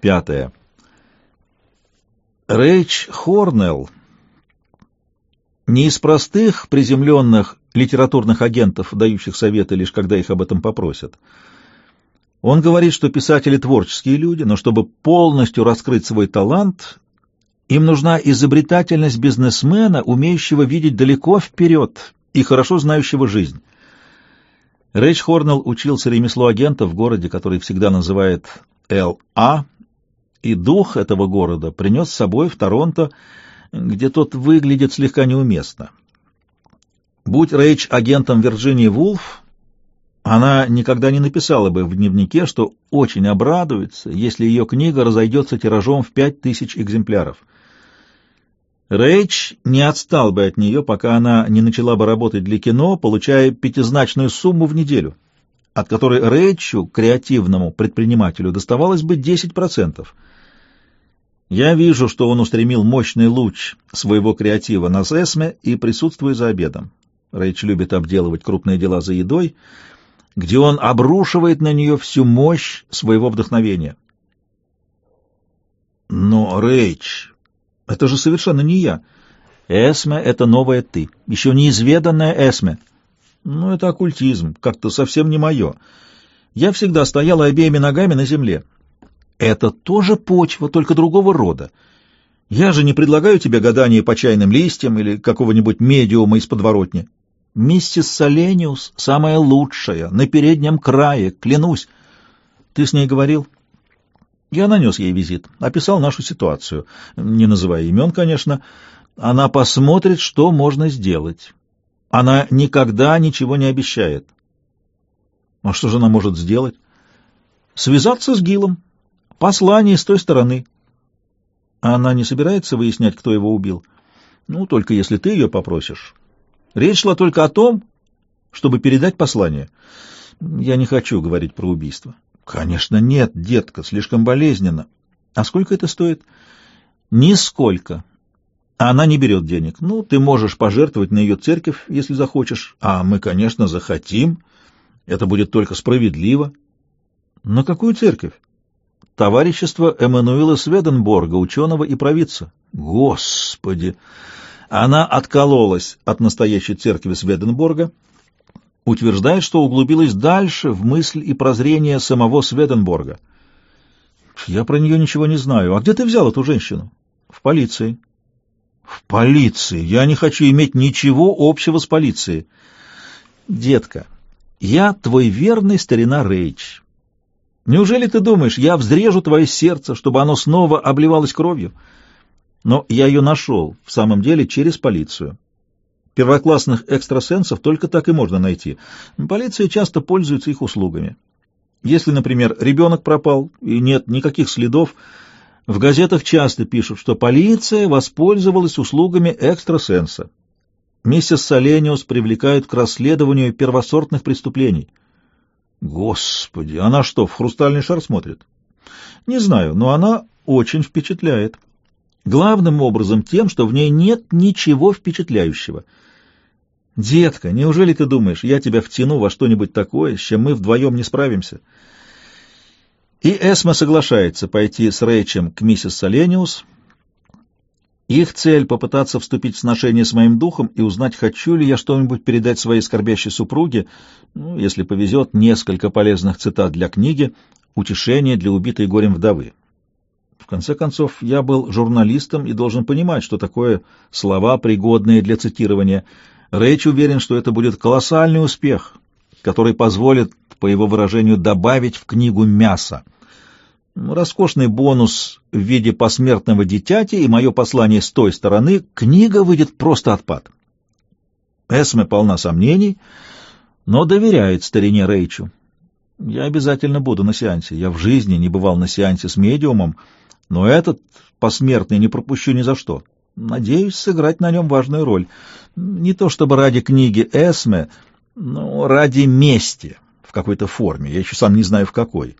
Пятое. Рэйч Хорнелл не из простых приземленных литературных агентов, дающих советы лишь когда их об этом попросят. Он говорит, что писатели творческие люди, но чтобы полностью раскрыть свой талант, им нужна изобретательность бизнесмена, умеющего видеть далеко вперед и хорошо знающего жизнь. Рэйч Хорнелл учился ремеслу агента в городе, который всегда называет Л.А., и дух этого города принес с собой в Торонто, где тот выглядит слегка неуместно. Будь Рэйч агентом Вирджинии Вулф, она никогда не написала бы в дневнике, что очень обрадуется, если ее книга разойдется тиражом в пять тысяч экземпляров. Рэйч не отстал бы от нее, пока она не начала бы работать для кино, получая пятизначную сумму в неделю, от которой Рэйчу, креативному предпринимателю, доставалось бы 10%. Я вижу, что он устремил мощный луч своего креатива на Сесме и присутствую за обедом. Рэйч любит обделывать крупные дела за едой, где он обрушивает на нее всю мощь своего вдохновения. Но, Рэйч, это же совершенно не я. Эсме — это новое ты, еще неизведанное Эсме. Ну, это оккультизм, как-то совсем не мое. Я всегда стояла обеими ногами на земле. Это тоже почва, только другого рода. Я же не предлагаю тебе гадание по чайным листьям или какого-нибудь медиума из подворотни. Миссис Солениус самая лучшая, на переднем крае, клянусь. Ты с ней говорил? Я нанес ей визит, описал нашу ситуацию, не называя имен, конечно. Она посмотрит, что можно сделать. Она никогда ничего не обещает. А что же она может сделать? Связаться с Гилом, Послание с той стороны. Она не собирается выяснять, кто его убил? Ну, только если ты ее попросишь. Речь шла только о том, чтобы передать послание. Я не хочу говорить про убийство. Конечно, нет, детка, слишком болезненно. А сколько это стоит? Нисколько. Она не берет денег. Ну, ты можешь пожертвовать на ее церковь, если захочешь. А мы, конечно, захотим. Это будет только справедливо. На какую церковь? Товарищество Эммануила Сведенборга, ученого и провидца. Господи! Она откололась от настоящей церкви Сведенборга, утверждает, что углубилась дальше в мысль и прозрение самого Сведенборга. Я про нее ничего не знаю. А где ты взял эту женщину? В полиции. Полиции? Я не хочу иметь ничего общего с полицией. Детка, я твой верный старина Рейч. Неужели ты думаешь, я взрежу твое сердце, чтобы оно снова обливалось кровью? Но я ее нашел, в самом деле, через полицию. Первоклассных экстрасенсов только так и можно найти. Полиция часто пользуется их услугами. Если, например, ребенок пропал и нет никаких следов, в газетах часто пишут, что полиция воспользовалась услугами экстрасенса. Миссис Солениус привлекают к расследованию первосортных преступлений — Господи, она что, в хрустальный шар смотрит? Не знаю, но она очень впечатляет. Главным образом тем, что в ней нет ничего впечатляющего. Детка, неужели ты думаешь, я тебя втяну во что-нибудь такое, с чем мы вдвоем не справимся? И Эсма соглашается пойти с Рэйчем к миссис Солениус, их цель — попытаться вступить в сношение с моим духом и узнать, хочу ли я что-нибудь передать своей скорбящей супруге, ну, если повезет, несколько полезных цитат для книги «Утешение для убитой горем вдовы». В конце концов, я был журналистом и должен понимать, что такое слова, пригодные для цитирования. Рэйч уверен, что это будет колоссальный успех, который позволит, по его выражению, добавить в книгу мяса. Роскошный бонус в виде посмертного дитяти и мое послание с той стороны, книга выйдет просто отпад. Эсме полна сомнений, но доверяет старине Рейчу. Я обязательно буду на сеансе. Я в жизни не бывал на сеансе с медиумом, но этот посмертный не пропущу ни за что. Надеюсь сыграть на нем важную роль. Не то чтобы ради книги Эсме, но ради мести в какой-то форме. Я еще сам не знаю в какой.